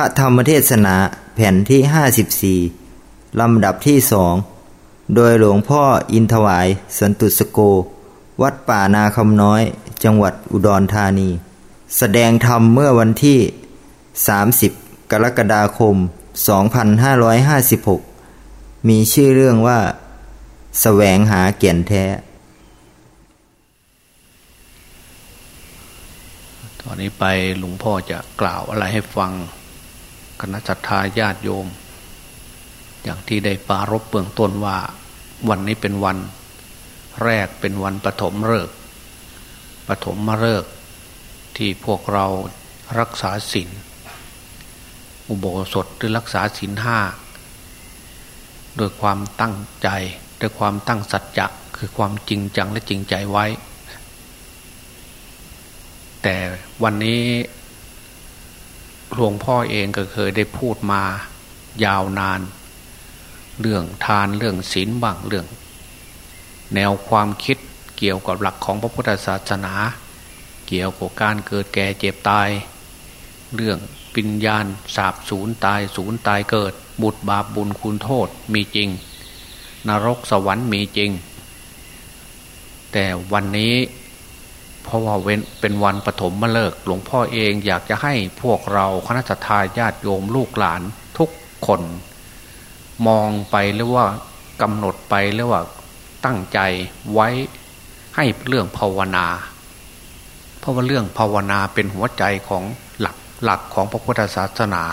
ระธรรมเทศนาแผ่นที่54ลำดับที่สองโดยหลวงพ่ออินทวาย สันตุสโก วัดป่านาคำน้อย จังหวัดอุดรธานี แสดงธรรมเมื่อวันที่ 30 กรกฎาคม 2556 มีชื่อเรื่องว่าสแสวงหาเกี่ยนแท้ ตอนนี้ไปหลวงพ่อจะกล่าวอะไรให้ฟัง คณะสัตยาญาติโยม อย่างที่ได้ปารบเบื้องต้นว่า วันนี้เป็นวัน แรกเป็นวันปฐมฤกษ์ปฐมมฤกษ์ที่พวกเรารักษาศีลอุโบสถหรือรักษาศีลห้าโดยความตั้งใจด้วยความตั้งสัจจะคือความจริงจังและจริงใจไว้ แต่วันนี้ หลวงพ่อเองก็เคยได้พูดมายาวนาน เรื่องทานเรื่องศีลบ้างเรื่อง แนวความคิดเกี่ยวกับหลักของพระพุทธศาสนา เกี่ยวกับการเกิดแก่เจ็บตาย เรื่องปิญญาณสาบสูญตายสูญตายเกิด บุตรบาปบุญคุณโทษมีจริง นรกสวรรค์มีจริง แต่วันนี้ เพราะว่าเป็นวันปฐมมฤกษ์หลวงพ่อเองอยากจะให้พวกเราคณะทาญาติโยมลูกหลานทุกคน มองไปหรือว่ากำหนดไปหรือว่าตั้งใจไว้ให้เรื่องภาวนา เพราะว่าเรื่องภาวนาเป็นหัวใจของหลักหลักของพระพุทธศาสนา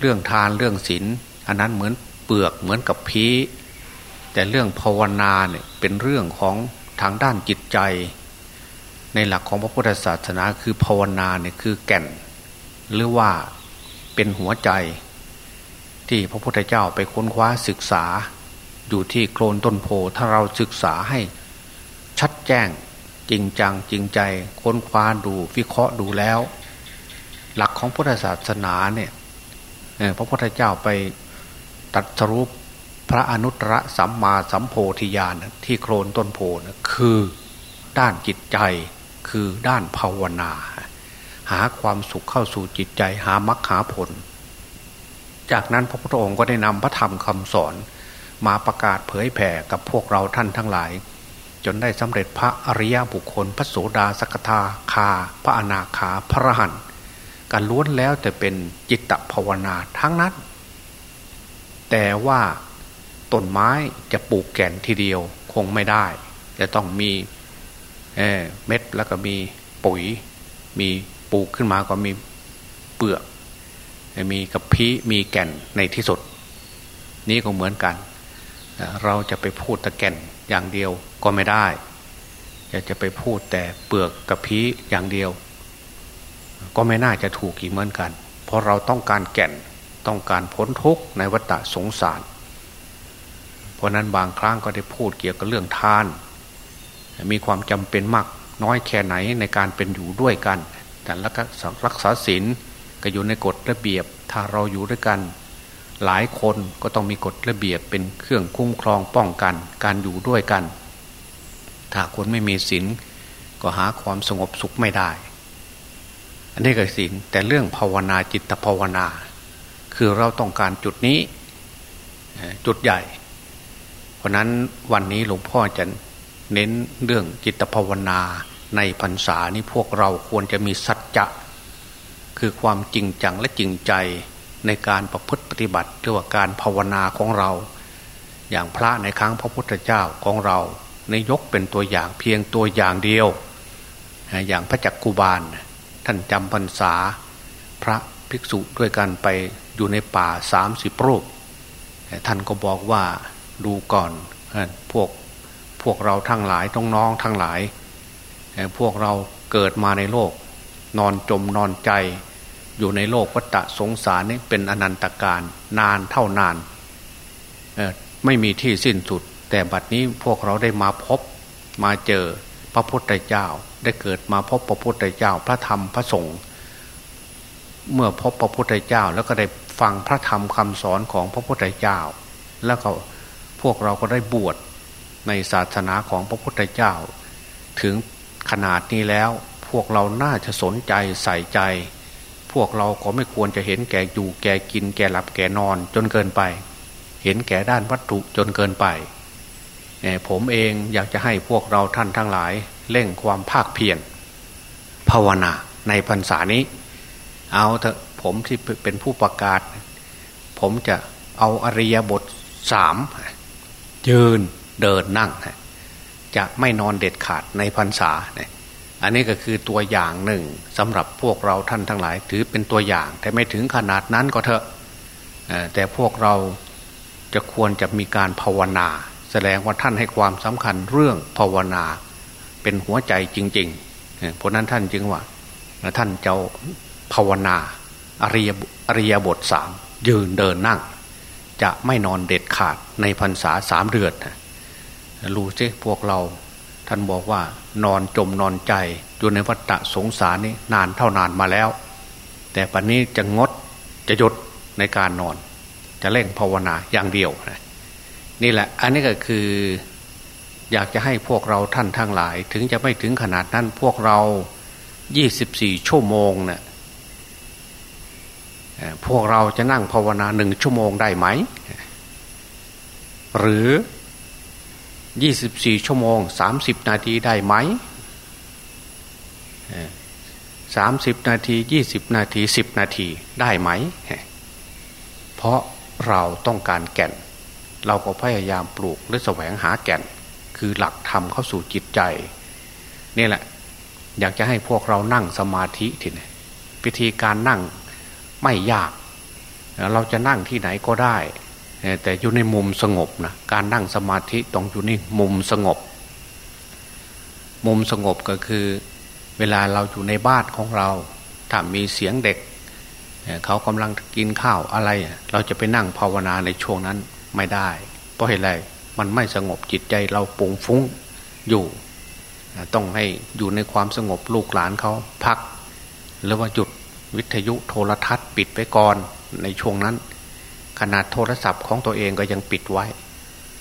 เรื่องทานเรื่องศีลอันนั้นเหมือนเปลือกเหมือนกับพีแต่เรื่องภาวนาเนี่ยเป็นเรื่องของทางด้านจิตใจ ในหลักของพระพุทธศาสนาคือภาวนาเนี่ยคือแก่น หรือว่าเป็นหัวใจ ที่พระพุทธเจ้าไปค้นคว้าศึกษา อยู่ที่โคลนต้นโพถ้าเราศึกษาให้ชัดแจ้งจริงจังจริงใจค้นคว้าดูวิเคราะห์ดูแล้ว หลักของพุทธศาสนาเนี่ยพระพุทธเจ้าไปตัดสรุปพระอนุตตรสัมมาสัมโพธิญาณที่โคลนต้นโพนะคือด้านจิตใจ คือด้านภาวนา หาความสุขเข้าสู่จิตใจ หามรรคหาผล จากนั้นพระพุทธองค์ก็ได้นำพระธรรมคำสอน มาประกาศเผยแผ่กับพวกเราท่านทั้งหลาย จนได้สำเร็จพระอริยบุคคล พระโสดาสกทาคา พระอนาคาพระหันการล้วนแล้วแต่เป็นจิตภาวนาทั้งนั้น แต่ว่าต้นไม้จะปลูกแก่นทีเดียวคงไม่ได้ จะต้องมี เม็ดแล้วก็มีปุ๋ย มีปลูกขึ้นมาก็มีเปลือก มีกระพี้มีแก่นในที่สุด นี้ก็เหมือนกัน เราจะไปพูดตะแก่นอย่างเดียวก็ไม่ได้อยากจะไปพูดแต่เปลือกกระพี้อย่างเดียว ก็ไม่น่าจะถูกอีกเหมือนกัน เพราะเราต้องการแก่นต้องการพ้นทุกข์ในวัฏสงสาร เพราะนั้นบางครั้งก็ได้พูดเกี่ยวกับเรื่องทาน มีความจำเป็นมากน้อยแค่ไหนในการเป็นอยู่ด้วยกันแต่รักษาศีลก็อยู่ในกฎระเบียบ ถ้าเราอยู่ด้วยกัน หลายคนก็ต้องมีกฎระเบียบเป็นเครื่องคุ้มครองป้องกัน การอยู่ด้วยกัน ถ้าคนไม่มีศีลก็หาความสงบสุขไม่ได้ อันนี้ก็ศีลแต่เรื่องภาวนาจิตภาวนา คือเราต้องการจุดนี้จุดใหญ่ เพราะนั้นวันนี้หลวงพ่อจะ เน้นเรื่องจิตภาวนาในพรรษานี้พวกเราควรจะมีสัจจะคือความจริงจังและจริงใจในการประพฤติปฏิบัติหรือว่าการภาวนาของเรา อย่างพระในครั้งพระพุทธเจ้าของเราในยกเป็นตัวอย่างเพียงตัวอย่างเดียว อย่างพระจักกุบาล ท่านจำพรรษา พระภิกษุด้วยกันไปอยู่ในป่าสามสิบรูป ท่านก็บอกว่าดูก่อนพวก วกเราทั้งหลายต้องน้องทั้งหลาย พวกเราเกิดมาในโลก นอนจมนอนใจ อยู่ในโลกวัฏสงสารนี่เป็นอนันตการนานเท่านาน ไม่มีที่สิ้นสุด แต่บัดนี้พวกเราได้มาพบมาเจอพระพุทธเจ้า ได้เกิดมาพบพระพุทธเจ้าพระธรรมพระสงฆ์เมื่อพบพระพุทธเจ้าแล้วก็ได้ฟังพระธรรมคำสอนของพระพุทธเจ้า แล้วก็พวกเราก็ได้บวช ในศาสนาของพระพุทธเจ้า ถึงขนาดนี้แล้วพวกเราน่าจะสนใจใส่ใจ พวกเราก็ไม่ควรจะเห็นแก่อยู่แก่กินแก่หลับแก่นอนจนเกินไป เห็นแก่ด้านวัตถุจนเกินไปผมเองอยากจะให้พวกเราท่านทั้งหลายเร่งความภาคเพียรภาวนาในพรรษานี้ เอาเถอะผมที่เป็นผู้ประกาศ ผมจะเอาอริยบทสามยืน เดินนั่ง จะไม่นอนเด็ดขาดในพรรษาเนี่ยอันนี้ก็คือตัวอย่างหนึ่งสำหรับพวกเราท่านทั้งหลาย ถือเป็นตัวอย่าง แต่ไม่ถึงขนาดนั้นก็เถอะแต่พวกเราจะควรจะมีการภาวนา แสดงว่าท่านให้ความสำคัญเรื่องภาวนา เป็นหัวใจจริงๆเพราะนั้นท่านจึงว่าท่านเจ้าภาวนาอริยอริยบทสามยืนเดินนั่ง จะไม่นอนเด็ดขาดในพรรษาสามเดือน รู้สิพวกเรา ท่านบอกว่านอนจมนอนใจอยู่ในวัฏสงสารนี้นานเท่านานมาแล้ว แต่ปัจนี้จะงดจะหยุดในการนอน จะเล่งภาวนาอย่างเดียวนี่แหละ อันนี้ก็คือ อยากจะให้พวกเราท่านทั้งหลาย ถึงจะไม่ถึงขนาดนั้นพวกเรายี่สิบสี่ชั่วโมงเนะ่ยพวกเราจะนั่งภาวนาหนึ่งชั่วโมงได้ไหม หรือ ยี่สิบสี่ชั่วโมงสามสิบนาทีได้ไหมสามสิบนาทียี่สิบนาทีสิบนาทีได้ไหม เพราะเราต้องการแก่น เราก็พยายามปลูกหรือแสวงหาแก่น คือหลักธรรมเข้าสู่จิตใจ นี่แหละ อยากจะให้พวกเรานั่งสมาธิทีนี้วิธีการนั่งไม่ยาก เราจะนั่งที่ไหนก็ได้ แต่อยู่ในมุมสงบนะการนั่งสมาธิต้องอยู่ในมุมสงบ มุมสงบก็คือ เวลาเราอยู่ในบ้านของเรา ถ้ามีเสียงเด็ก เขากำลังกินข้าวอะไร เราจะไปนั่งภาวนาในช่วงนั้นไม่ได้ เพราะเหตุไรมันไม่สงบจิตใจเราปุงฟุ้งอยู่ ต้องให้อยู่ในความสงบลูกหลานเขาพัก หรือว่าจุดวิทยุโทรทัศน์ปิดไปก่อนในช่วงนั้น ขนาดโทรศัพท์ของตัวเองก็ยังปิดไว้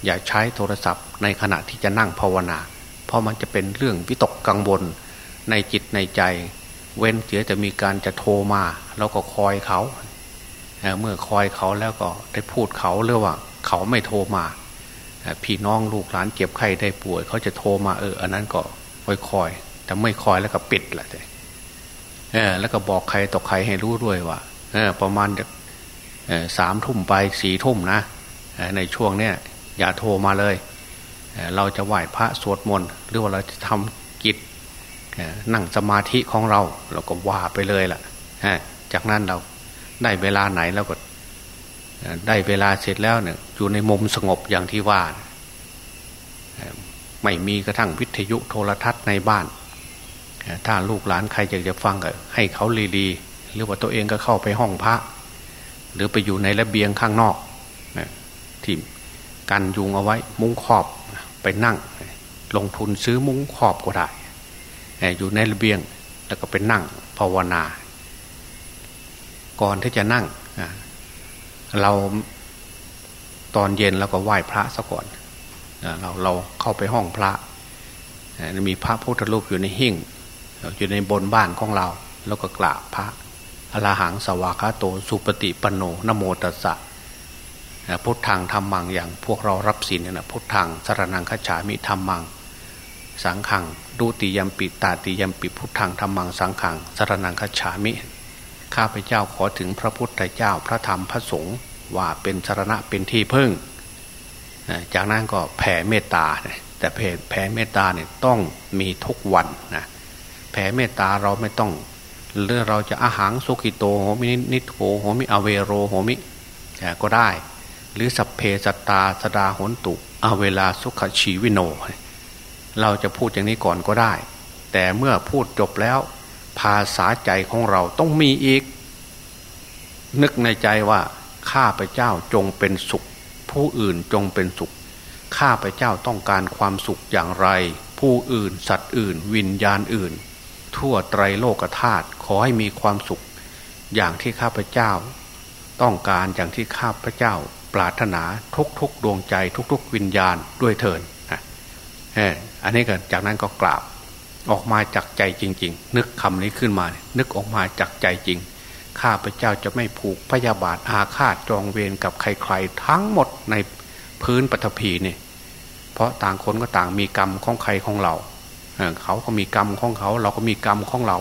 อย่าใช้โทรศัพท์ในขณะที่จะนั่งภาวนา เพราะมันจะเป็นเรื่องวิตกกังวลในจิตในใจ เว้นเสียจะมีการจะโทรมาเราก็คอยเขาเมื่อคอยเขาแล้วก็ได้พูดเขาเรื่องว่า เขาไม่โทรมาพี่น้องลูกหลานเจ็บไข้ได้ป่วย เขาจะโทรมาเอออันนั้นก็คอยคอยแต่ไม่คอยแล้วก็ปิดแหละเออแล้วก็บอกใครต่อใครให้รู้ด้วยว่าเออประมาณ สามทุ่มไปสี่ทุ่มนะในช่วงเนี้ยอย่าโทรมาเลย เราจะไหว้พระสวดมนต์หรือว่าเราจะทำกิจนั่งสมาธิของเรา เราก็ว่าไปเลยล่ะจากนั้นเราได้เวลาไหนแล้วก็ได้เวลาเสร็จแล้วเนี่ยอยู่ในมุมสงบอย่างที่ว่า ไม่มีกระทั่งวิทยุโทรทัศน์ในบ้าน ถ้าลูกหลานใครอยากจะฟังก็ให้เขาลีๆหรือว่าตัวเองก็เข้าไปห้องพระ หรือไปอยู่ในระเบียงข้างนอกที่กันยุงเอาไว้ มุ้งขอบไปนั่ง ลงทุนซื้อมุ้งขอบก็ได้อยู่ในระเบียงแล้วก็ไปนั่งภาวนา ก่อนที่จะนั่งเราตอนเย็นเราก็ไหว้พระซะก่อนเราเราเข้าไปห้องพระมีพระพุทธรูปอยู่ในหิ่งอยู่ในบนบ้านของเรา แล้วก็กราบพระ อรหังสวากาโตสุปฏิปโนนโมตัสสะพุทธังธรรมังอย่างพวกเรารับศีลเนี่ยนะพุทธังสรนังขฉามิธรรมัง สังขังดูติยมปิตาติยมปิพุทธังธรรมังสังขังสรนังขฉามิ ข้าพเจ้าขอถึงพระพุทธเจ้าพระธรรมพระสงฆ์ว่าเป็นสรณะเป็นที่พึ่ง จากนั้นก็แผ่เมตตา แต่แผ่แผ่เมตตาเนี่ยต้องมีทุกวันนะแผ่เมตตาเราไม่ต้อง หรือเราจะอาหารสุขิโตโหมินิโถโหมิอเวโรโหมิก็ได้ หรือสัพเพสตาสดาหนตุอเวลาสุขชีวิโน เราจะพูดอย่างนี้ก่อนก็ได้ แต่เมื่อพูดจบแล้ว ภาษาใจของเราต้องมีอีก นึกในใจว่าข้าพเจ้าจงเป็นสุข ผู้อื่นจงเป็นสุข ข้าพเจ้าต้องการความสุขอย่างไร ผู้อื่นสัตว์อื่น วิญญาณอื่น ทั่วไตรโลกธาตุขอให้มีความสุข อย่างที่ข้าพเจ้า ต้องการอย่างที่ข้าพเจ้า ปรารถนาทุกๆดวงใจ ทุก ๆ วิญญาณด้วยเถินอันนี้ก็จากนั้นก็กราบออกมาจากใจจริง ๆ นึกคำนี้ขึ้นมา นึกออกมาจากใจจริง ข้าพเจ้าจะไม่ผูกพยาบาทอาฆาตจองเวรกับใครๆ ทั้งหมดในพื้นปฐพีนี่เพราะต่างคนก็ต่างมีกรรมของใครของเรา เขาก็มีกรรมของเขา เราก็มีกรรมของเรา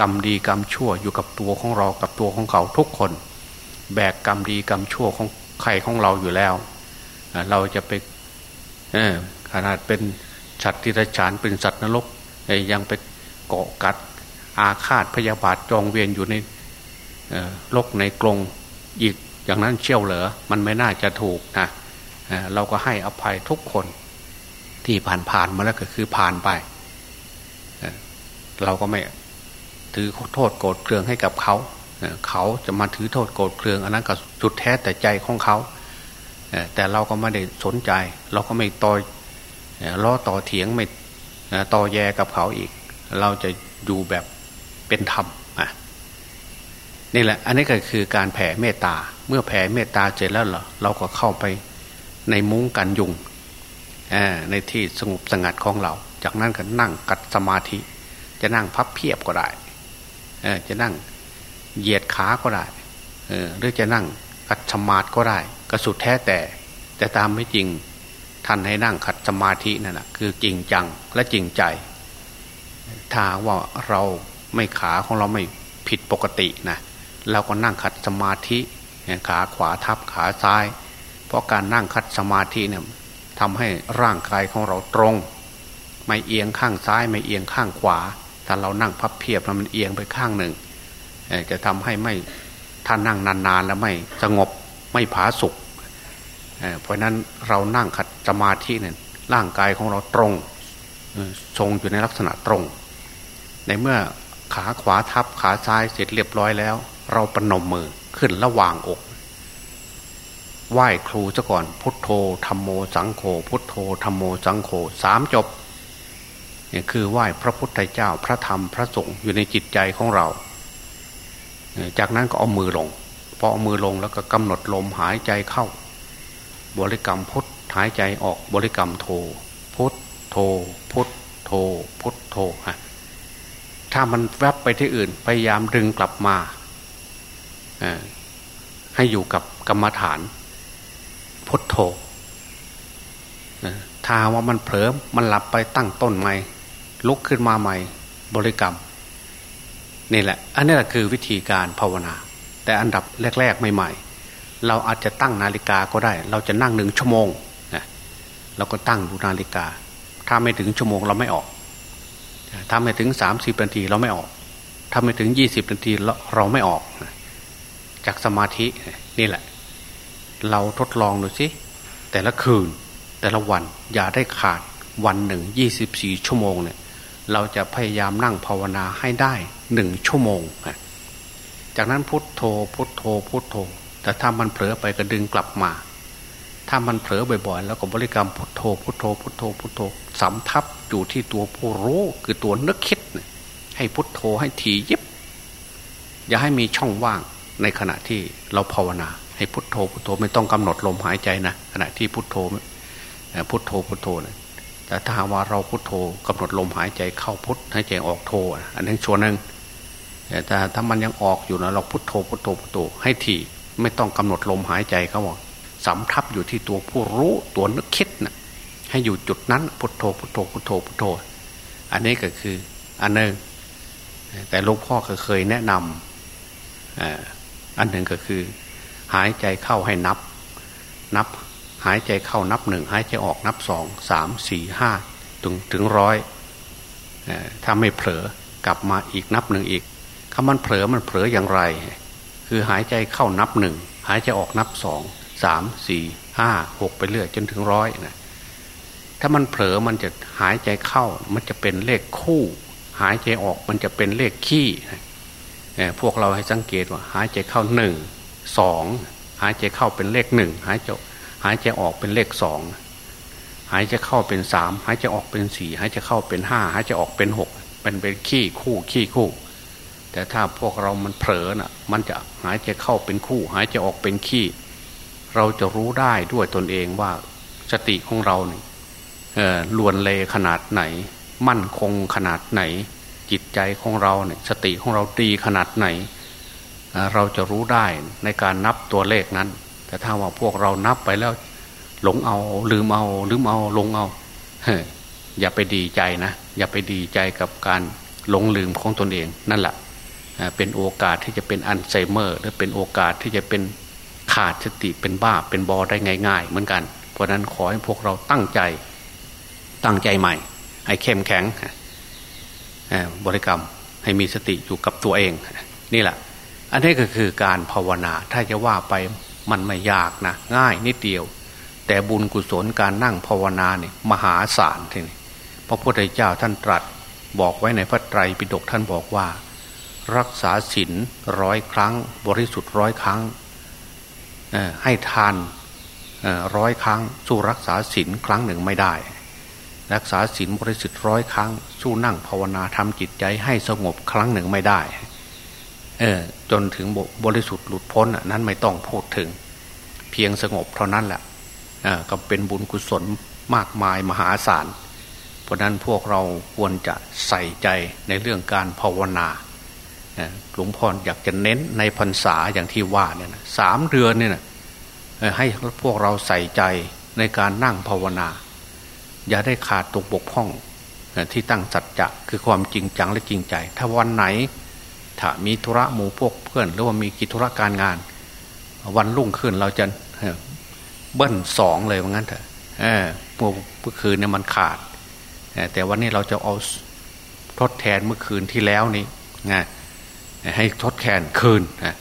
กรรมดีกรรมชั่วอยู่กับตัวของเรากับตัวของเขาทุกคน แบกกรรมดีกรรมชั่วของใครของเราอยู่แล้ว เราจะไปขนาดเป็นสัตว์ที่รฉานเป็นสัตว์นรกยังไปเกาะกัดอาฆาตพยาบาทจองเวียนอยู่ในโลกในกรงอีกอย่างนั้นเชี่ยวเหรอมันไม่น่าจะถูกนะเราก็ให้อภัยทุกคนที่ผ่านผ่านมาแล้วก็คือผ่านไป เราก็ไม่ถือโทษโกรธเคืองให้กับเขาเขาจะมาถือโทษโกรธเคืองอันนั้นก็สุดแท้แต่ใจของเขาแต่เราก็ไม่ได้สนใจ เราก็ไม่ต่อล้อต่อเถียงไม่ต่อแยกับเขาอีก เราจะอยู่แบบเป็นธรรมนี่แหละ อันนี้ก็คือการแผ่เมตตา เมื่อแผ่เมตตาเสร็จแล้วเหรอเราก็เข้าไปในมุ้งกันยุงในที่สงบสงัดของเรา จากนั้นก็นั่งกัดสมาธิ จะนั่งพับเพียบก็ได้จะนั่งเหยียดขาก็ได้หรือจะนั่งกัดสมาธิก็ได้ก็สุดแท้แต่ แต่ตามไม่จริงท่านให้นั่งขัดสมาธินั่นแหะคือจริงจังและจริงใจ ถ้าว่าเราไม่ขาของเราไม่ผิดปกตินะเราก็นั่งขัดสมาธิขาขวาทับขาซ้าย เพราะการนั่งขัดสมาธิเนี่ยทำให้ร่างกายของเราตรง ไม่เอียงข้างซ้ายไม่เอียงข้างขวา ถ้าเรานั่งพับเพียบแล้วมันเอียงไปข้างหนึ่งจะทำให้ไม่ถ้านั่งนานๆแล้วไม่สงบไม่ผาสุกเพราะนั้นเรานั่งขัดสมาธิเนี่ยร่างกายของเราตรงทรงอยู่ในลักษณะตรง ในเมื่อขาขวาทับขาซ้ายเสร็จเรียบร้อยแล้ว เราปนมมือขึ้นระหว่างอก ไหว้ครูซะก่อนพุทโธธรรมโมสังโฆพุทโธธรรมโมสังโฆสามจบ คือไหว้พระพุทธเจ้าพระธรรมพระสงฆ์อยู่ในจิตใจของเรา จากนั้นก็เอามือลง พอเอามือลงแล้วก็กำหนดลมหายใจเข้า บริกรรมพุทหายใจออกบริกรรมโท พุทโท พุทโท พุทโทฮะถ้ามันแวบไปที่อื่นพยายามดึงกลับมา ให้อยู่กับกรรมฐาน พุทโธถ้าว่ามันเผลอมันหลับไปตั้งต้นใหม่ ลุกขึ้นมาใหม่บริกรรม นี่แหละ อันนี้แหละคือวิธีการภาวนา แต่อันดับแรก ๆ ใหม่ ๆ เราอาจจะตั้งนาฬิกาก็ได้ เราจะนั่งหนึ่งชั่วโมงนะเราก็ตั้งดูนาฬิกา ถ้าไม่ถึงชั่วโมงเราไม่ออก ถ้าไม่ถึงสามสิบนาทีเราไม่ออก ถ้าไม่ถึงยี่สิบนาทีเราไม่ออก จากสมาธินี่แหละ เราทดลองดูสิแต่ละคืนแต่ละวันอย่าได้ขาดวันหนึ่งยี่สิบสี่ชั่วโมงเนี่ย เราจะพยายามนั่งภาวนาให้ได้หนึ่งชั่วโมง จากนั้นพุทโธพุทโธพุทโธ แต่ถ้ามันเผลอไปก็ดึงกลับมา ถ้ามันเผลอบ่อยๆ แล้วก็บริกรรมพุทโธพุทโธพุทโธพุทโธสำทับอยู่ที่ตัวผู้รู้คือตัวนึกคิด ให้พุทโธให้ทียิบ อย่าให้มีช่องว่างในขณะที่เราภาวนา ให้พุทโธพุทโธไม่ต้องกำหนดลมหายใจนะขณะที่พุทโธพุทโธพุทโธนะ แต่ถ้าหาว่าเราพุทโธกำหนดลมหายใจเข้าพุทหายใจออกโธอันนี้ส่วนหนึ่งแต่ถ้ามันยังออกอยู่นะเราพุทโธพุทโธพุทโธให้ทีไม่ต้องกำหนดลมหายใจเขาบอกสำทับอยู่ที่ตัวผู้รู้ตัวนึกคิดนะให้อยู่จุดนั้นพุทโธพุทโธพุทโธพุทโธ อันนี้ก็คืออันหนึ่งแต่หลวงพ่อเคยแนะนำอันหนึ่งก็คือ หายใจเข้าให้นับ นับายใจเข้านับหนึ่งหายใจออกนับสองสามสี่ห้าถึงถึงร้อยถ้าไม่เผลอกลับมาอีกนับหนึ่งอีกคำมันเผลอมันเผลออย่างไร คือหายใจเข้านับหนึ่งหายใจออกนับสองสามสี่ห้าหกไปเรื่อยจนถึงร้อยนะถ้ามันเผลอมันจะหายใจเข้า มันจะเป็นเลขคู่ หายใจออกมันจะเป็นเลขขี้พวกเราให้สังเกตว่า หายใจเข้าหนึ่งสองหายใจเข้าเป็นเลขหนึ่งหายใจ หายใจออกเป็นเลขสองหายใจเข้าเป็นสามหายใจออกเป็นสี่หายใจเข้าเป็นห้าหายใจออกเป็นหกเป็นเป็นขี้คู่ขี้คู่ แต่ถ้าพวกเรามันเผลอน่ะ มันจะหายใจเข้าเป็นคู่ หายใจออกเป็นขี้ เราจะรู้ได้ด้วยตนเองว่าสติของเราเนี่ยลวนเลขนาดไหน มั่นคงขนาดไหน จิตใจของเราเนี่ยสติของเราดีขนาดไหน เราจะรู้ได้ในการนับตัวเลขนั้น แต่ถ้าว่าพวกเรานับไปแล้ว หลงเอา ลืมเอา ลืมเอาหลงเอาอย่าไปดีใจนะ อย่าไปดีใจกับการหลงลืมของตนเอง นั่นแหละเป็นโอกาสที่จะเป็นอัลไซเมอร์ หรือเป็นโอกาสที่จะเป็นขาดสติเป็นบ้าเป็นบอได้ง่าย ๆ เหมือนกัน เพราะนั้นขอให้พวกเราตั้งใจ ตั้งใจใหม่ ให้เข้มแข็งบริกรรมให้มีสติอยู่กับตัวเอง นี่แหละ อันนี้ก็คือการภาวนา ถ้าจะว่าไป มันไม่ยากนะ ง่ายนิดเดียว แต่บุญกุศลการนั่งภาวนาเนี่ยมหาศาลทีนี้พระพุทธเจ้าท่านตรัสบอกไว้ในพระไตรปิฎกท่านบอกว่า รักษาศีลร้อยครั้ง บริสุทธิ์ร้อยครั้งให้ทานร้อยครั้ง สู้รักษาศีลครั้งหนึ่งไม่ได้ รักษาศีลบริสุทธิ์ร้อยครั้ง สู้นั่งภาวนาทำจิตใจให้สงบครั้งหนึ่งไม่ได้ จนถึงบริสุทธิ์หลุดพ้นนั้นไม่ต้องพูดถึง เพียงสงบเท่านั้นแหละก็เป็นบุญกุศลมากมายมหาศาล เพราะนั้นพวกเราควรจะใส่ใจในเรื่องการภาวนาหลวงพ่ออยากจะเน้นในพรรษาอย่างที่ว่าเนี่ยนะสามเดือนเนี่ยนะให้พวกเราใส่ใจในการนั่งภาวนา อย่าได้ขาดตกบกพร่องที่ตั้งสัจจะคือความจริงจังและจริงใจ ถ้าวันไหน ถ้ามีธุระหมู่พวกเพื่อน หรือว่ามีกิจธุระการงาน วันรุ่งขึ้นเราจะเบิ้ลสองเลยว่างั้นเถอะเมื่อคืนเนี่ยมันขาด แต่วันนี้เราจะเอาทดแทนเมื่อคืนที่แล้วนี้นะให้ทดแทนคืนนะ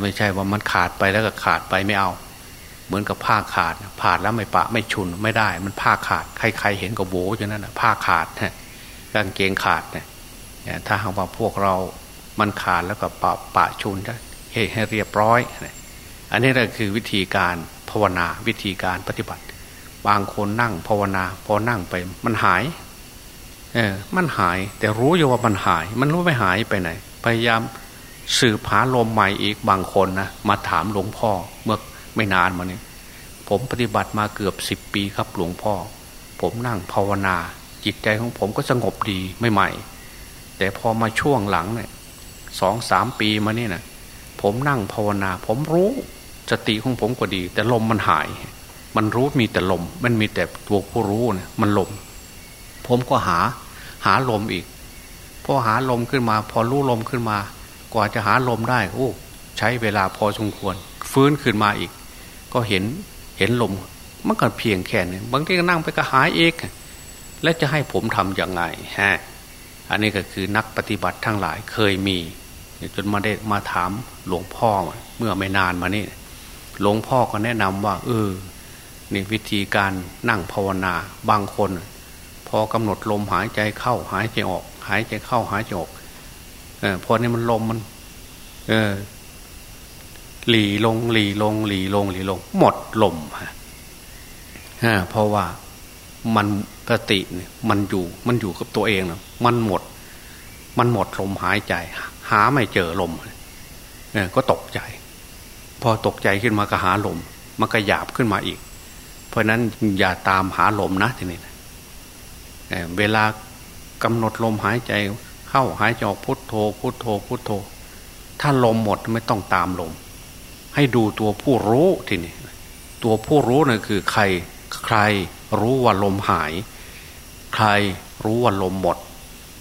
ไม่ใช่ว่ามันขาดไปแล้วก็ขาดไปไม่เอา เหมือนกับผ้าขาดผ่าดแล้วไม่ปะไม่ชุนไม่ได้ มันผ้าขาด ใครๆเห็นก็โบอย่างนั้นนะผ้าขาดนะกางเกงขาดนะถ้าหากว่าพวกเรา มันขาดแล้วก็ปะปะชุนให้ให้เรียบร้อย อันนี้ก็คือวิธีการภาวนาวิธีการปฏิบัติ บางคนนั่งภาวนา พอนั่งไปมันหาย เออ มันหาย แต่รู้อยู่ว่ามันหาย มันรู้ไม่หายไปไหน พยายามสืบหาลมใหม่อีกบางคนนะมาถามหลวงพ่อเมื่อไม่นานมานี้ผมปฏิบัติมาเกือบสิบปีครับหลวงพ่อ ผมนั่งภาวนา จิตใจของผมก็สงบดีไม่ใหม่ แต่พอมาช่วงหลังเนี่ย สองสามปีมานี่นะผมนั่งภาวนา ผมรู้สติของผมก็ดี แต่ลมมันหาย มันรู้มีแต่ลม มันมีแต่ตัวผู้รู้เนี่ยมันลม ผมก็หาหาลมอีกพอหาลมขึ้นมา พอรู้ลมขึ้นมา กว่าจะหาลมได้โอ้ใช้เวลาพอสมควร ฟื้นขึ้นมาอีก ก็เห็นเห็นลมมันก็เพียงแค่นี้บางทีก็นั่งไปก็หายเองและจะให้ผมทำยังไงฮะอันนี้ก็คือนักปฏิบัติทั้งหลายเคยมี จนมาได้มาถามหลวงพ่อเมื่อไม่นานมานี่หลวงพ่อก็แนะนำว่าเออนี่วิธีการนั่งภาวนาบางคน พอกำหนดลมหายใจเข้าหายใจออก หายใจเข้าหายใจออกเออพอนี่มันลมมัน เออหลีลงหลีลงหลีลงหลีลง หมดลมฮะเพราะว่ามันสติเนี่ยมันอยู่มันอยู่กับตัวเองนะมันหมด มันหมดลมหายใจ หาไม่เจอลมเนี่ยก็ตกใจ พอตกใจขึ้นมาก็หาลม มันก็หยาบขึ้นมาอีก เพราะนั้นอย่าตามหาลมนะทีนี้เวลากำหนดลมหายใจเข้าหายใจออกพุทโธ พุทโธ พุทโธ ถ้าลมหมดไม่ต้องตามลม ให้ดูตัวผู้รู้ทีนี้ตัวผู้รู้นั่นคือใครใครรู้ว่าลมหาย ใครรู้ว่าลมหมด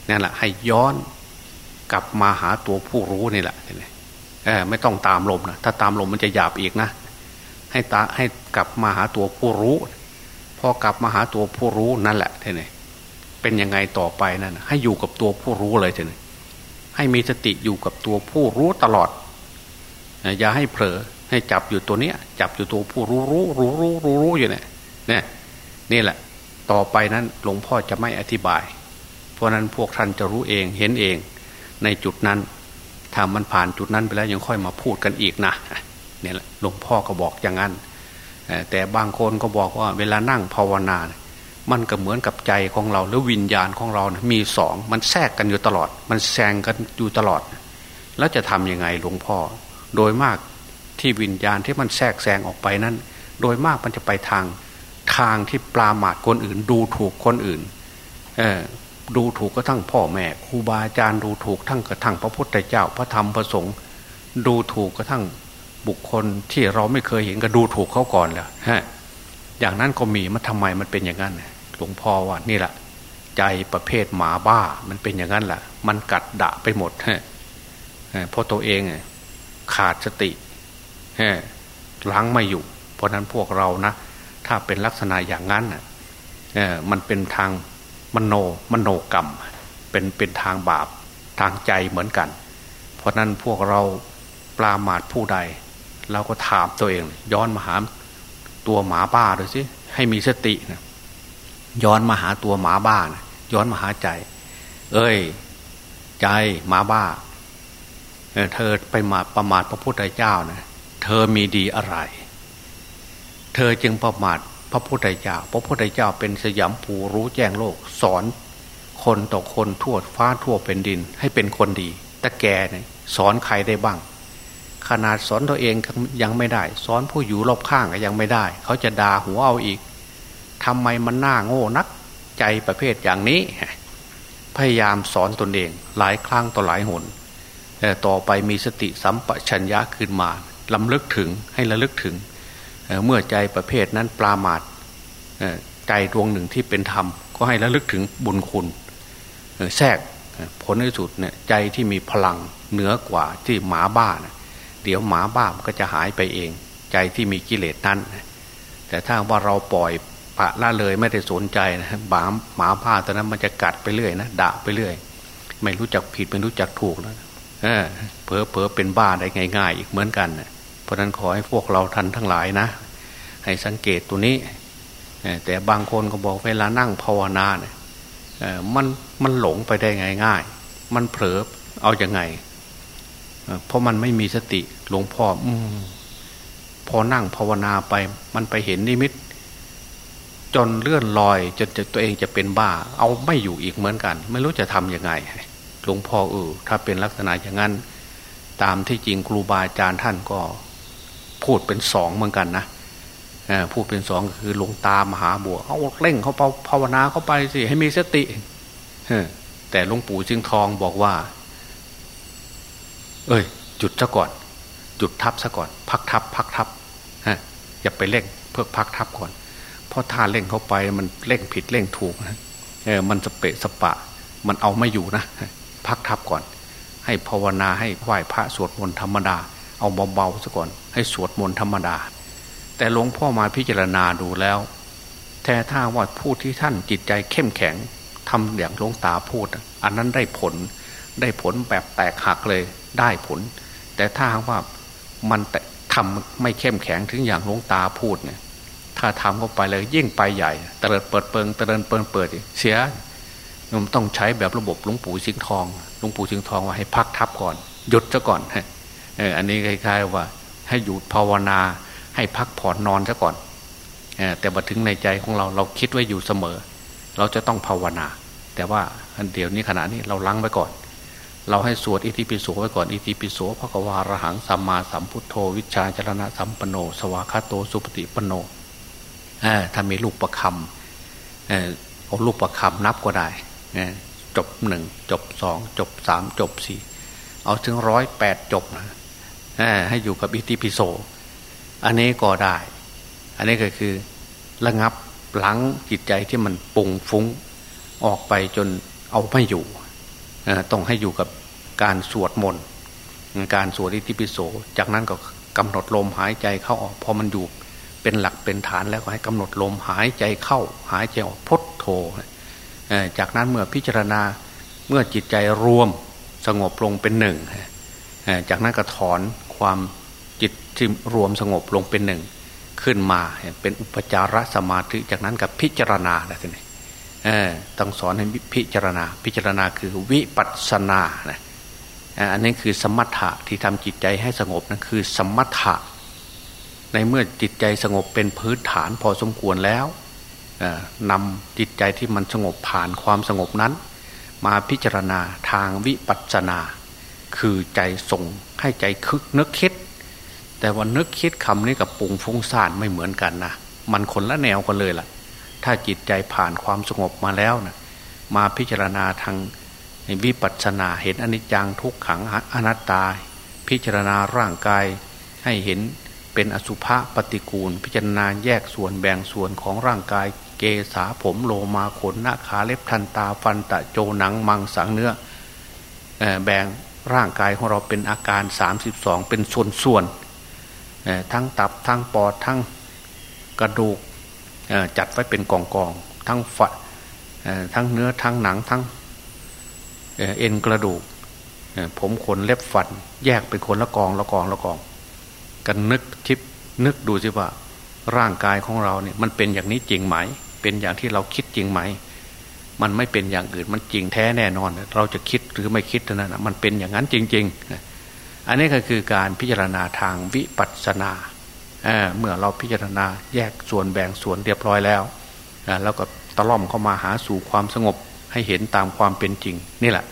นั่นแหละให้ย้อน กลับมาหาตัวผู้รู้นี่แหละทีนี้ไม่ต้องตามลมนะถ้าตามลมมันจะหยาบอีกนะ ให้ตาให้กลับมาหาตัวผู้รู้ พอกลับมาหาตัวผู้รู้นั่นแหละท่นี่เป็นยังไงต่อไปนั่นให้อยู่กับตัวผู้รู้เลยท่นี่ให้มีสติอยู่กับตัวผู้รู้ตลอด อย่าให้เผลอให้จับอยู่ตัวเนี้ย จับอยู่ตัวผู้รู้รู้รู้รู้รู้รู้อยู่เนี่ยเนี่ยนี่แหละ ต่อไปนั้นหลวงพ่อจะไม่อธิบาย เพราะนั้นพวกท่านจะรู้เองเห็นเอง ในจุดนั้นถ้ามันผ่านจุดนั้นไปแล้วยังค่อยมาพูดกันอีกนะเนี่ยหลวงพ่อก็บอกอย่างนั้นแต่บางคนก็บอกว่า เวลานั่งภาวนา มันก็เหมือนกับใจของเราหรือวิญญาณของเรานะมีสองมันแทรกกันอยู่ตลอด มันแซงกันอยู่ตลอด แล้วจะทํำยังไงหลวงพ่อ โดยมากที่วิญญาณที่มันแทรกแซงออกไปนั้น โดยมากมันจะไปทางทางที่ปลาหมาดคนอื่นดูถูกคนอื่น เออ ดูถูกก็ทั้งพ่อแม่ครูบาอาจารย์ดูถูกทั้งกระทั่งพระพุทธเจ้าพระธรรมพระสงฆ์ดูถูกกระทั่งบุคคลที่เราไม่เคยเห็นก็ดูถูกเขาก่อนแล้วฮะอย่างนั้นก็มีมันทำไมมันเป็นอย่างนั้นหลวงพ่อว่านี่แหละใจประเภทหมาบ้ามันเป็นอย่างนั้นแหละมันกัดดะไปหมดฮะเพราะตัวเองขาดสติล้างไม่อยู่ เพราะนั้นพวกเรานะ ถ้าเป็นลักษณะอย่างนั้นมันเป็นทาง มโนมโนกรรม เป็นเป็นทางบาปทางใจเหมือนกัน เพราะนั้นพวกเราปลาหมาดผู้ใดเราก็ถามตัวเอง ย้อนมาหาตัวหมาบ้าดูสิให้มีสตินะย้อนมาหาตัวหมาบ้านะย้อนมาหาใจ เอ้ย ใจหมาบ้าเธอไปมาประมาทพระพุทธเจ้านะเธอมีดีอะไร เธอจึงประมาท พระพุทธเจ้า พระพุทธเจ้าเป็นสยามภูรู้แจ้งโลก สอนคนต่อคนทั่วฟ้าทั่วเป็นดิน ให้เป็นคนดี แต่แกเนี่ยสอนใครได้บ้าง ขนาดสอนตัวเองยังไม่ได้ สอนผู้อยู่รอบข้างก็ยังไม่ได้ เขาจะด่าหัวเอาอีกทำไมมันน่าโง่นักใจประเภทอย่างนี้ พยายามสอนตนเองหลายครั้งต่อหลายหนแต่ต่อไปมีสติสัมปชัญญะขึ้นมาลำลึกถึงให้ระลึกถึง เมื่อใจประเภทนั้นปรามาทใจดวงหนึ่งที่เป็นธรรม ก็ให้ระลึกถึงบุญคุณแทรกผลในสุดเนี่ยใจที่มีพลังเหนือกว่าที่หมาบ้านะเดี๋ยวหมาบ้ามก็จะหายไปเอง ใจที่มีกิเลสนั้น แต่ถ้าว่าเราปล่อยปะละเลยไม่ได้สนใจนะหมาหมาบ้าตอนนั้นมันจะกัดไปเรื่อยนะด่าไปเรื่อย ไม่รู้จักผิดไม่รู้จักถูกแล้วเผลอเผลอเป็นบ้าได้ง่าย ๆ อีกเหมือนกัน เพราะนั้นขอให้พวกเราทันทั้งหลายนะ ให้สังเกตตัวนี้ แต่บางคนก็บอกเวลานั่งภาวนาเนี่ยมันมันหลงไปได้ง่าย ๆ มันเผลอเอาอยัางไง เพราะมันไม่มีสติหลวงพ่ออพอนั่งภาวนาไป มันไปเห็นนิมิต จนเลื่อนลอยจนจะตัวเองจะเป็นบ้า เอาไม่อยู่อีกเหมือนกัน ไม่รู้จะทำยังไงหลวงพ่อเออถ้าเป็นลักษณะอย่างนั้น ตามที่จริงครูบาอาจารย์ท่านก็ พูดเป็นสองเหมือนกันนะพูดเป็นสองคือหลวงตามหาบัวเอาเร่งเขาภาวนาเข้าไปสิให้มีสติแต่หลวงปู่จึงทองบอกว่า เอ้ยจุดซะก่อนจุดทับซะก่อน พักทับ พักทับฮะอย่าไปเร่ง เพื่อพักทับก่อน เพราะถ้าเร่งเข้าไปมันเร่งผิดเร่งถูกนะเออมันสเปะสปะ มันเอาไม่อยู่นะพักทับก่อน ให้ภาวนาให้ไหว้พระสวดมนต์ธรรมดา เอาเบาๆซะก่อน ให้สวดมนต์ธรรมดา แต่หลวงพ่อมาพิจารณาดูแล้วแต่ถ้าว่าพูดที่ท่านจิตใจเข้มแข็งทำอย่างหลวงตาพูด อันนั้นได้ผลได้ผลแบบแตกหักเลยได้ผล แต่ถ้าว่ามันทำไม่เข้มแข็งถึงอย่างหลวงตาพูดเนี่ย ถ้าทำเข้าไปเลยยิ่งไปใหญ่เตลิดเปิดเปิงเตลิดเปิดเปิดเสียมันต้องใช้แบบระบบหลวงปู่สิงห์ทองหลวงปู่สิงห์ทองว่าให้พักทับก่อนหยุดซะก่อนเอออันนี้คล้ายๆว่า ให้หยุดภาวนา ให้พักผ่อนนอนซะก่อนแต่มาถึงในใจของเราเราคิดไว้อยู่เสมอ เราจะต้องภาวนา แต่ว่าเดี๋ยวนี้ขณะนี้เราลังไว้ก่อน เราให้สวดอิติปิโสไว้ก่อนอิติปิโสพระกวาระหังสัมมาสัมพุทโธ วิชาจรณะสัมปโน สวากาโตสุปฏิปโนถ้ามีลูกประคำเอาลูกประคำนับก็ได้จบหนึ่งจบสองจบสามจบสี่เอาถึงร้อยแปดจบนะ ให้อยู่กับอิติปิโสอันนี้ก็ได้ อันนี้ก็คือระงับหลังจิตใจที่มันปุงฟุ้งออกไปจนเอาไม่อยู่ต้องให้อยู่กับการสวดมนต์การสวดอิติปิโส จากนั้นก็กำหนดลมหายใจเข้าออกพอมันอยู่เป็นหลักเป็นฐานแล้วก็ให้กำหนดลมหายใจเข้า หายใจออกพดโทจากนั้นเมื่อพิจารณาเมื่อจิตใจรวมสงบลงเป็นหนึ่งจากนั้นก็ถอน ความจิตที่รวมสงบลงเป็นหนึ่งขึ้นมาเป็นอุปจารสมาธิจากนั้นกับพิจารณาแล้วทีนี้ต้องสอนให้พิจารณา พิจารณาคือวิปัสนานะอันนี้คือสมถะที่ทำจิตใจให้สงบนั่นคือสมถะ ในเมื่อจิตใจสงบเป็นพื้นฐานพอสมควรแล้วนำจิตใจที่มันสงบผ่านความสงบนั้น มาพิจารณาทางวิปัสนา คือใจส่งให้ใจคึกนึกคิด แต่ว่านึกคิดคำนี้กับปุงฟุ้งซ่านไม่เหมือนกันนะมันคนละแนวกันเลยล่ะ ถ้าจิตใจผ่านความสงบมาแล้วนะมาพิจารณาทางวิปัสสนาเห็นอนิจจังทุกขังอนัตตา พิจารณาร่างกายให้เห็นเป็นอสุภะปฏิกูล พิจารณาแยกส่วนแบ่งส่วนของร่างกายเกษาผมโลมาขนหน้าขาเล็บทันตาฟันตะโจหนังมังสังเนื้อแบ่ง ร่างกายของเราเป็นอาการ 32 เป็นส่วนๆทั้งตับทั้งปอดทั้งกระดูกจัดไว้เป็นกองกองทั้งฝัทั้งเนื้อทั้งหนังทั้งเอ็นกระดูกผมขนเล็บฟัน แยกเป็นคนละกองละกองละกอง กันนึกคิดนึกดูสิว่า ร่างกายของเราเนี่ยมันเป็นอย่างนี้จริงไหม เป็นอย่างที่เราคิดจริงไหม มันไม่เป็นอย่างอื่นมันจริงแท้แน่นอน เราจะคิดหรือไม่คิดเท่านั้นนะมันเป็นอย่างนั้นจริง ๆ อันนี้ก็คือการพิจารณาทางวิปัสสนาเเมื่อเราพิจารณาแยกส่วนแบ่งส่วนเรียบร้อยแล้วแล้วก็ตะล่อมเข้ามาหาสู่ความสงบให้เห็นตามความเป็นจริงนี่แหละ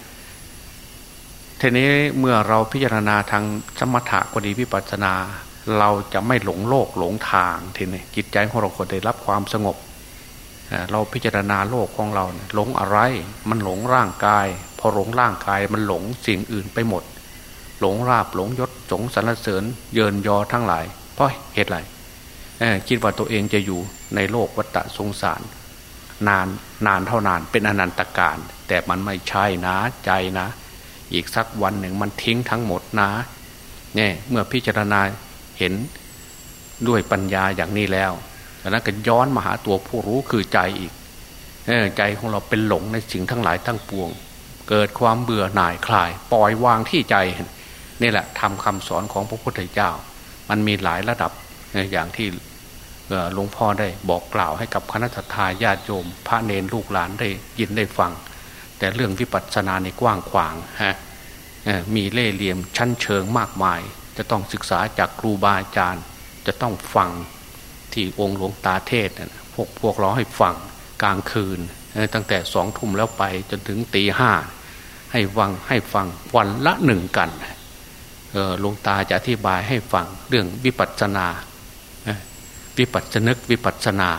ทีนี้เมื่อเราพิจารณาทางสมถะก็ดีวิปัสสนา เราจะไม่หลงโลกหลงทางทีนี้จิตใจของเราก็ได้รับความสงบ เราพิจารณาโลกของเราหลงอะไร มันหลงร่างกาย พอหลงร่างกายมันหลงสิ่งอื่นไปหมด หลงราบหลงยศสงสรรเสริญ เยินยอทั้งหลาย เพราะเหตุไรคิดว่าตัวเองจะอยู่ในโลกวัฏสงสาร นานนานเท่านานเป็นอนันตการ แต่มันไม่ใช่นะใจนะ อีกสักวันหนึ่งมันทิ้งทั้งหมดนะเนี่ยเมื่อพิจารณาเห็นด้วยปัญญาอย่างนี้แล้ว แล้วก็ย้อนมาหาตัวผู้รู้คือใจอีกใจของเราเป็นหลงในสิ่งทั้งหลายทั้งปวง เกิดความเบื่อหน่ายคลาย ปล่อยวางที่ใจนี่แหละทำคำสอนของพระพุทธเจ้า มันมีหลายระดับอย่างที่หลวงพ่อได้บอกกล่าวให้กับคณะทาญาติโยม พระเนรลูกหลานได้ยินได้ฟัง แต่เรื่องวิปัสสนาในกว้างขวางฮะมีเล่เหลี่ยมชั้นเชิงมากมาย จะต้องศึกษาจากครูบาอาจารย์ จะต้องฟัง ที่องค์หลวงตาเทศพวกพวกเราให้ฟังกลางคืน ตั้งแต่สองทุ่มแล้วไปจนถึงตีห้าให้ฟังให้ฟังวันละหนึ่งกันหลวงตาจะอธิบายให้ฟังเรื่องวิปัสสนาวิปัสสนึกวิปัสสนา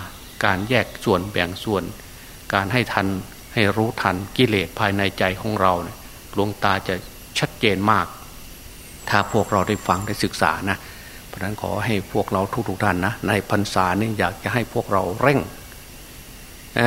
การแยกส่วนแบ่งส่วน การให้ทันให้รู้ทันกิเลสภายในใจของเราหลวงตาจะชัดเจนมาก ถ้าพวกเราได้ฟังได้ศึกษานะ เพราะนั้นขอให้พวกเราทุกๆท่านนะในพรรษานี่อยากจะให้พวกเราเร่งเ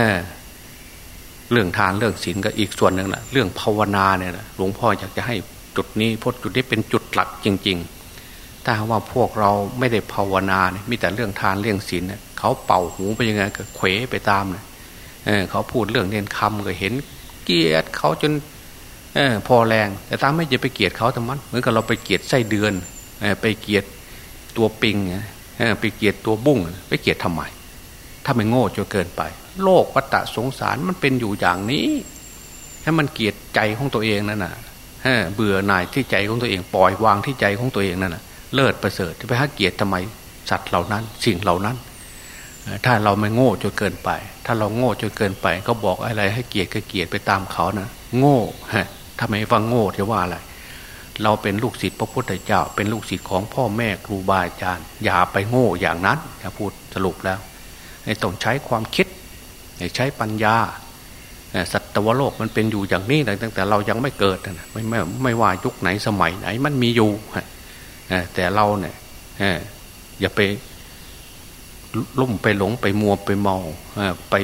เรื่องทานเรื่องศีลก็อีกส่วนหนึ่งแหละเรื่องภาวนาเนี่ยหลวงพ่ออยากจะให้จุดนี้พจุดนี้เป็นจุดหลักจริง ๆ ถ้าว่าพวกเราไม่ได้ภาวนาเนี่ยมีแต่เรื่องทานเรื่องศีลเนี่ยเขาเป่าหูไปยังไงก็เขวไปตามเนี่ยเขาพูดเรื่องเน้นคำก็เห็นเกียดเขาจนอพอแรง แต่ตามไม่จะไปเกียดเขาทำไมเหมือนกับเราไปเกียดไส้เดือนไปเกียด ตัวปิงไปเกียดตัวบุ้งไปเกียดทำไม ถ้าไม่โง่จนเกินไป โลกวัฏสงสารมันเป็นอยู่อย่างนี้ให้มันเกียดใจของตัวเองนั่นน่ะเบื่อหน่ายที่ใจของตัวเองปล่อยวางที่ใจของตัวเองนั่นน่ะเลิศประเสริฐไปหาเกียดทำไมสัตว์เหล่านั้น สิ่งเหล่านั้น ถ้าเราไม่โง่จนเกินไป ถ้าเราโง่จนเกินไปเขาบอกอะไรให้เกียรติก็เกียรติไปตามเขานะโง่ฮะทำไมฟังโง่จะว่าอะไร เราเป็นลูกศิษย์พระพุทธเจ้า เป็นลูกศิษย์ของพ่อแม่ครูบาอาจารย์ อย่าไปโง่อย่างนั้นจะพูดสรุปแล้วต้องใช้ความคิดใช้ปัญญาสัตวโลกมันเป็นอยู่อย่างนี้ตั้งแต่เรายังไม่เกิดนะไม่ไม่ไม่ว่ายุคไหนสมัยไหนมันมีอยู่แต่เราเนี่ยอย่าไปลุ่มไปหลงไปมัวไปเมาไป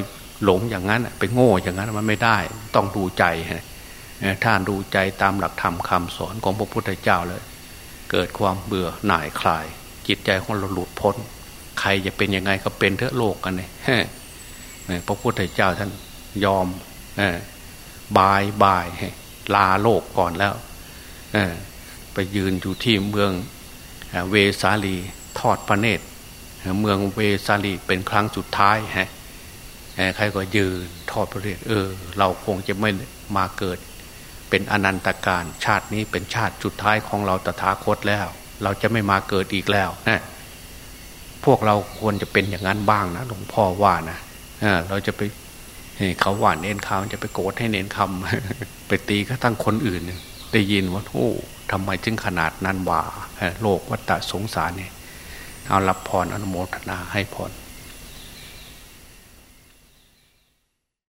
หลงอย่างนั้นไปโง่อย่างนั้นมันไม่ได้ ต้องดูใจ ถ้าดูใจตามหลักธรรมคาสอนของพระพุทธเจ้าเลย เกิดความเบื่อหน่ายคลาย จิตใจของเราหลุดพ้น ใครจะเป็นยังไงก็เป็นเถอะโลกกันเลยพระพุทธเจ้าท่านยอมบายบายลาโลกก่อนแล้วไปยืนอยู่ที่เมืองเวสาลีทอดพระเนตร เมืองเวสาลีเป็นครั้งสุดท้ายฮะใครก็ยืนทอดพระเนตรเออ เราคงจะไม่มาเกิด เป็นอนันตการชาตินี้เป็นชาติสุดท้ายของเราตถาคตแล้ว เราจะไม่มาเกิดอีกแล้วนะพวกเราควรจะเป็นอย่างนั้นบ้างนะหลวงพ่อว่านะเราจะไปเขาหว่าเน้นคำจะไปโกรธให้เน้นคำไปตีก็ตั้งคนอื่น ได้ยินว่าโอ้ทำไมจึงขนาดนั้นว่าโลกวัฏสงสารเนี่ยเอารับพรอนุโมทนาให้พร